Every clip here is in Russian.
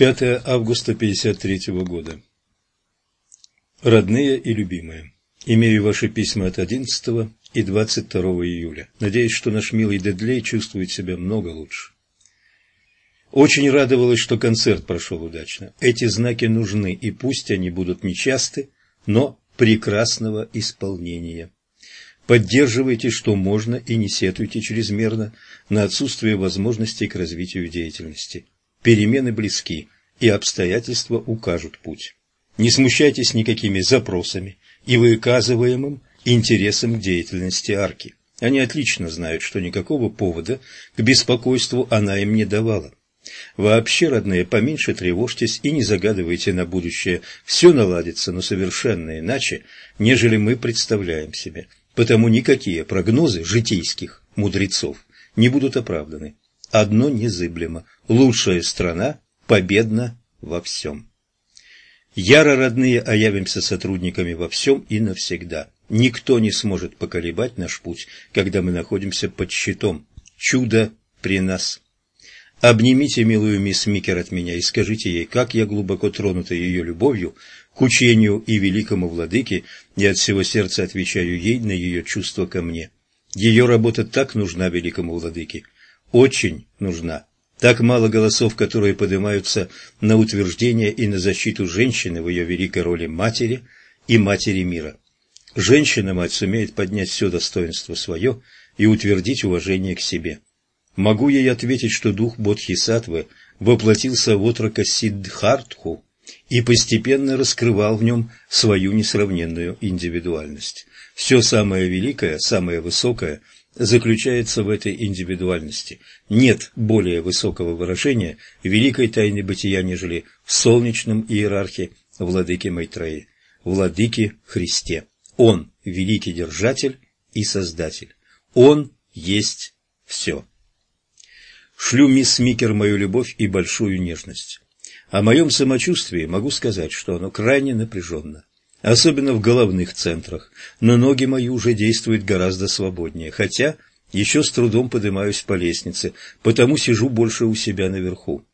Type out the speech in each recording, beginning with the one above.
5 августа 53 года. Родные и любимые, имею ваши письма от 11 и 22 июля. Надеюсь, что наш милый Дедлей чувствует себя много лучше. Очень радовалась, что концерт прошел удачно. Эти знаки нужны, и пусть они будут нечасты, но прекрасного исполнения. Поддерживайте, что можно, и не сетуйте чрезмерно на отсутствие возможностей к развитию деятельности. Перемены близки, и обстоятельства укажут путь. Не смущайтесь никакими запросами и выказываемым интересом к деятельности арки. Они отлично знают, что никакого повода к беспокойству она им не давала. Вообще, родные, поменьше тревожьтесь и не загадывайте на будущее. Все наладится, но совершенно иначе, нежели мы представляем себе. Потому никакие прогнозы житейских мудрецов не будут оправданы. Одно незыблемо. Лучшая страна победна во всем. Яро родные, а явимся сотрудниками во всем и навсегда. Никто не сможет поколебать наш путь, когда мы находимся под щитом. Чудо при нас. Обнимите милую мисс Микер от меня и скажите ей, как я глубоко тронута ее любовью к учению и великому владыке, и от всего сердца отвечаю ей на ее чувства ко мне. Ее работа так нужна великому владыке, очень нужна. Так мало голосов, которые поднимаются на утверждение и на защиту женщины в ее великой роли матери и матери мира. Женщина-мать сумеет поднять все достоинство свое и утвердить уважение к себе. Могу ей ответить, что дух Бодхисаттвы воплотился в отрока Сиддхартху и постепенно раскрывал в нем свою несравненную индивидуальность. Все самое великое, самое высокое заключается в этой индивидуальности. Нет более высокого выражения великой тайны бытия, нежели в солнечном иерархе владыки Майтреи, владыки Христе. Он – великий держатель и создатель. Он есть все. Шлю мисс Микер мою любовь и большую нежность. О моем самочувствии могу сказать, что оно крайне напряженно, особенно в головных центрах, но ноги мои уже действуют гораздо свободнее, хотя еще с трудом поднимаюсь по лестнице, потому сижу больше у себя наверху.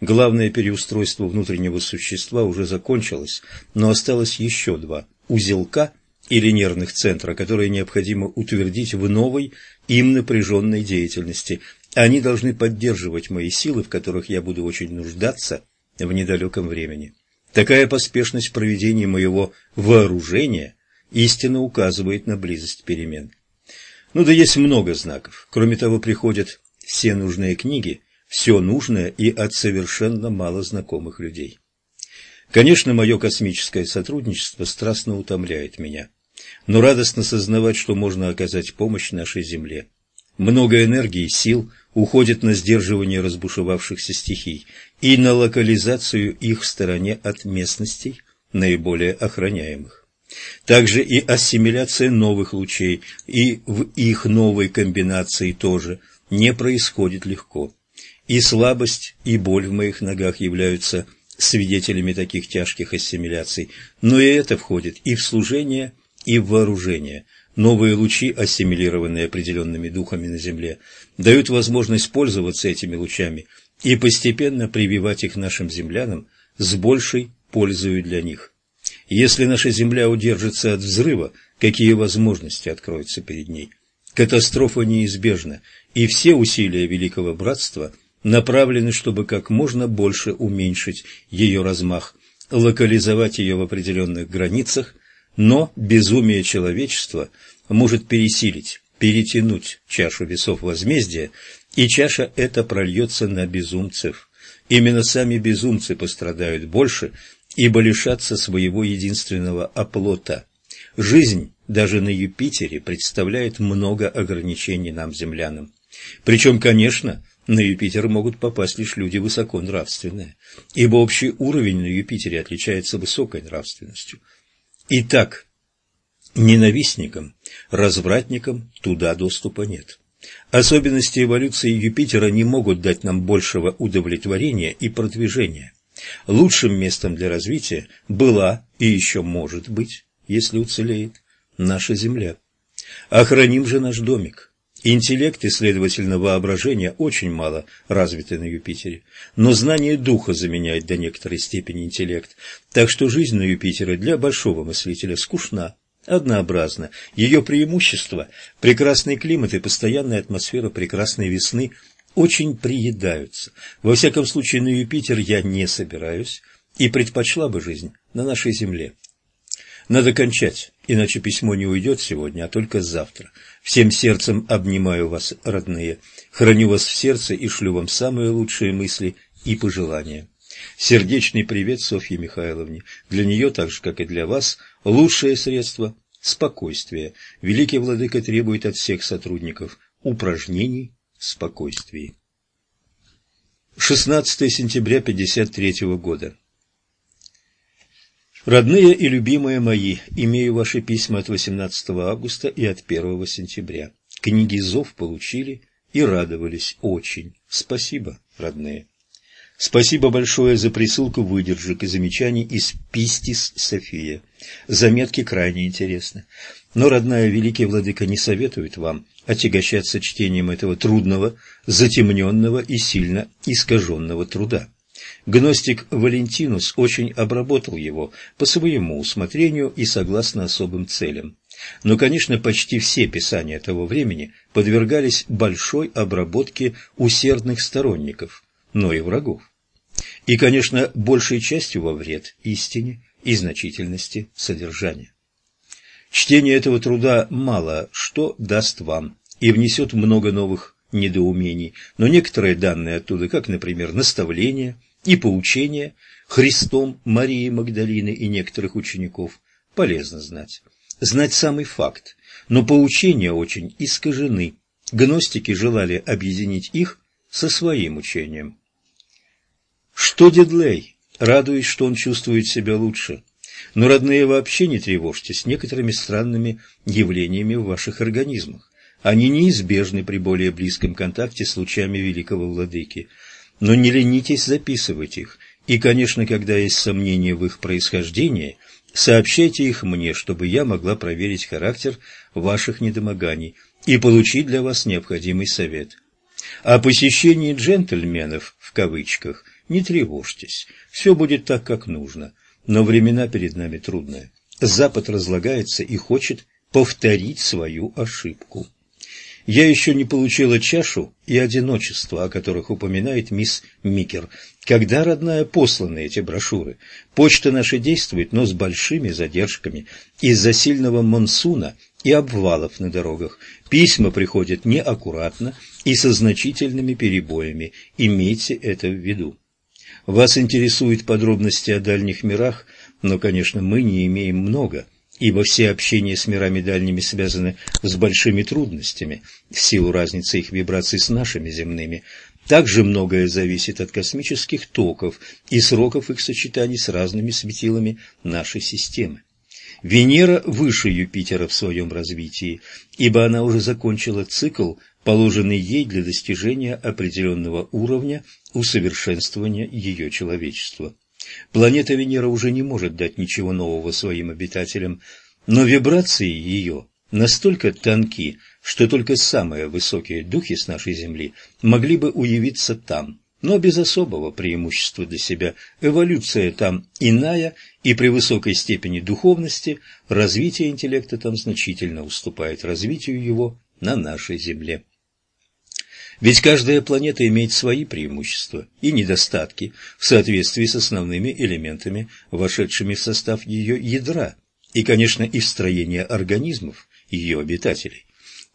Главное переустройство внутреннего существа уже закончилось, но осталось еще два – узелка или нервных центра, которые необходимо утвердить в новой, им напряженной деятельности, они должны поддерживать мои силы, в которых я буду очень нуждаться в недалеком времени. Такая поспешность в проведении моего вооружения истинно указывает на близость перемен. Ну да есть много знаков. Кроме того, приходят все нужные книги, все нужное и от совершенно мало знакомых людей. Конечно, мое космическое сотрудничество страстно утомляет меня, но радостно сознавать, что можно оказать помощь нашей Земле. Много энергии, сил уходит на сдерживание разбушевавшихся стихий и на локализацию их в стороне от местностей, наиболее охраняемых. Также и ассимиляция новых лучей и в их новой комбинации тоже не происходит легко. И слабость, и боль в моих ногах являются свидетелями таких тяжких ассимиляций, но и это входит и в служение, и в вооружение – Новые лучи, ассимилированные определенными духами на Земле, дают возможность пользоваться этими лучами и постепенно прививать их нашим землянам с большей пользой для них. Если наша Земля удержится от взрыва, какие возможности откроются перед ней? Катастрофа неизбежна, и все усилия Великого Братства направлены, чтобы как можно больше уменьшить ее размах, локализовать ее в определенных границах но безумие человечества может пересилить, перетянуть чашу весов возмездия, и чаша эта прольется на безумцев. Именно сами безумцы пострадают больше, ибо лишатся своего единственного оплота. Жизнь даже на Юпитере представляет много ограничений нам, землянам. Причем, конечно, на Юпитер могут попасть лишь люди высоконравственные, ибо общий уровень на Юпитере отличается высокой нравственностью – Итак, ненавистникам, развратникам туда доступа нет. Особенности эволюции Юпитера не могут дать нам большего удовлетворения и продвижения. Лучшим местом для развития была и еще может быть, если уцелеет, наша Земля. Охраним же наш домик, Интеллект и, следовательно, воображение очень мало развиты на Юпитере, но знание духа заменяет до некоторой степени интеллект, так что жизнь на Юпитере для большого мыслителя скучна, однообразна. Ее преимущества – прекрасный климат и постоянная атмосфера прекрасной весны – очень приедаются. Во всяком случае, на Юпитер я не собираюсь и предпочла бы жизнь на нашей Земле. Надо кончать, иначе письмо не уйдет сегодня, а только завтра. Всем сердцем обнимаю вас, родные, храню вас в сердце и шлю вам самые лучшие мысли и пожелания. Сердечный привет Софье Михайловне. Для нее, так же, как и для вас, лучшее средство – спокойствие. Великий Владыка требует от всех сотрудников упражнений в спокойствии. 16 сентября 1953 года. Родные и любимые мои, имею ваши письма от 18 августа и от 1 сентября. Книги «Зов» получили и радовались очень. Спасибо, родные. Спасибо большое за присылку выдержек и замечаний из «Пистис София». Заметки крайне интересны. Но, родная Великий Владыка не советует вам отягощаться чтением этого трудного, затемненного и сильно искаженного труда. Гностик Валентинус очень обработал его по своему усмотрению и согласно особым целям. Но, конечно, почти все писания того времени подвергались большой обработке усердных сторонников, но и врагов. И, конечно, большей частью во вред истине и значительности содержания. Чтение этого труда мало что даст вам и внесет много новых недоумений, но некоторые данные оттуда, как, например, наставления – и поучения Христом Марии Магдалины и некоторых учеников полезно знать. Знать самый факт, но поучения очень искажены. Гностики желали объединить их со своим учением. Что Дедлей? Радуюсь, что он чувствует себя лучше. Но, родные, вообще не тревожьтесь некоторыми странными явлениями в ваших организмах. Они неизбежны при более близком контакте с лучами великого владыки – но не ленитесь записывать их, и, конечно, когда есть сомнения в их происхождении, сообщайте их мне, чтобы я могла проверить характер ваших недомоганий и получить для вас необходимый совет. О посещении джентльменов, в кавычках, не тревожьтесь, все будет так, как нужно, но времена перед нами трудные. Запад разлагается и хочет повторить свою ошибку. Я еще не получила чашу и одиночество, о которых упоминает мисс Микер. Когда, родная, посланы эти брошюры? Почта наша действует, но с большими задержками. Из-за сильного монсуна и обвалов на дорогах. Письма приходят неаккуратно и со значительными перебоями. Имейте это в виду. Вас интересуют подробности о дальних мирах, но, конечно, мы не имеем много ибо все общения с мирами дальними связаны с большими трудностями в силу разницы их вибраций с нашими земными. Также многое зависит от космических токов и сроков их сочетаний с разными светилами нашей системы. Венера выше Юпитера в своем развитии, ибо она уже закончила цикл, положенный ей для достижения определенного уровня усовершенствования ее человечества. Планета Венера уже не может дать ничего нового своим обитателям, но вибрации ее настолько тонки, что только самые высокие духи с нашей Земли могли бы уявиться там, но без особого преимущества для себя. Эволюция там иная, и при высокой степени духовности развитие интеллекта там значительно уступает развитию его на нашей Земле. Ведь каждая планета имеет свои преимущества и недостатки в соответствии с основными элементами, вошедшими в состав ее ядра, и, конечно, и строение организмов ее обитателей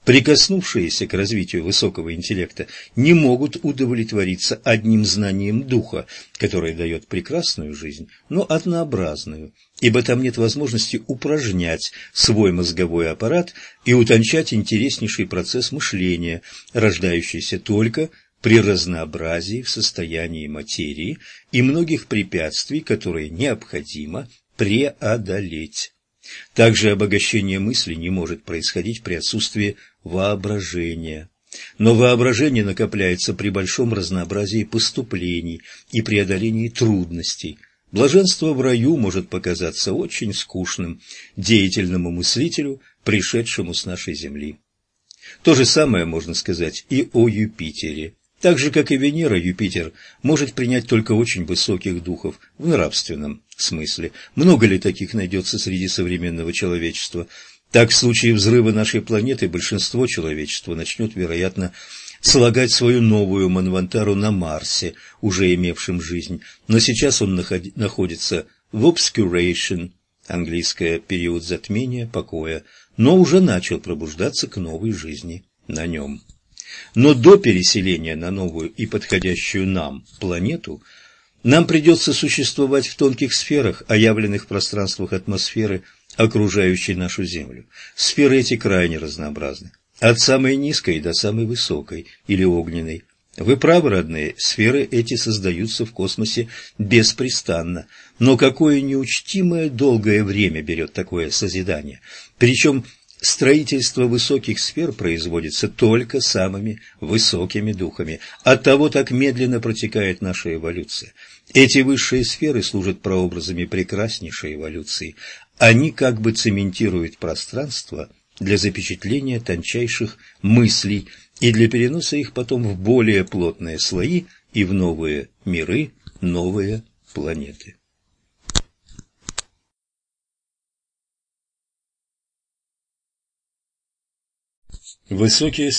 прикоснувшиеся к развитию высокого интеллекта, не могут удовлетвориться одним знанием духа, которое дает прекрасную жизнь, но однообразную, ибо там нет возможности упражнять свой мозговой аппарат и утончать интереснейший процесс мышления, рождающийся только при разнообразии в состоянии материи и многих препятствий, которые необходимо преодолеть. Также обогащение мысли не может происходить при отсутствии воображения. Но воображение накопляется при большом разнообразии поступлений и преодолении трудностей. Блаженство в раю может показаться очень скучным деятельному мыслителю, пришедшему с нашей земли. То же самое можно сказать и о Юпитере. Так же, как и Венера, Юпитер может принять только очень высоких духов в нравственном смысле. Много ли таких найдется среди современного человечества? Так, в случае взрыва нашей планеты большинство человечества начнет, вероятно, слагать свою новую Манвантару на Марсе, уже имевшем жизнь, но сейчас он находится в obscuration, английское период затмения, покоя, но уже начал пробуждаться к новой жизни на нем. Но до переселения на новую и подходящую нам планету нам придется существовать в тонких сферах, оявленных пространствах атмосферы, окружающей нашу Землю. Сферы эти крайне разнообразны, от самой низкой до самой высокой или огненной. Вы правы, родные, сферы эти создаются в космосе беспрестанно, но какое неучтимое долгое время берет такое созидание, причем Строительство высоких сфер производится только самыми высокими духами. Оттого так медленно протекает наша эволюция. Эти высшие сферы служат прообразами прекраснейшей эволюции. Они как бы цементируют пространство для запечатления тончайших мыслей и для переноса их потом в более плотные слои и в новые миры, новые планеты. Высокие